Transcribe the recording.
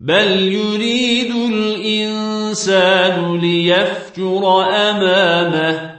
بل يريد الإنسان ليفجر أمامه